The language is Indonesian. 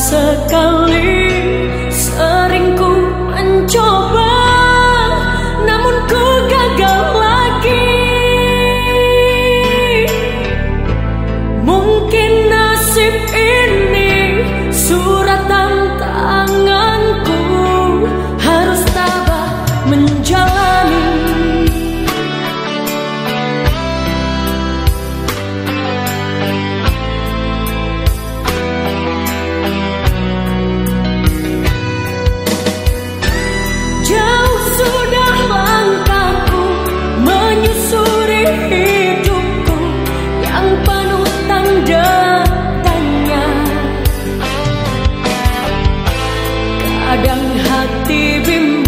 sekali Kadang hati bimbang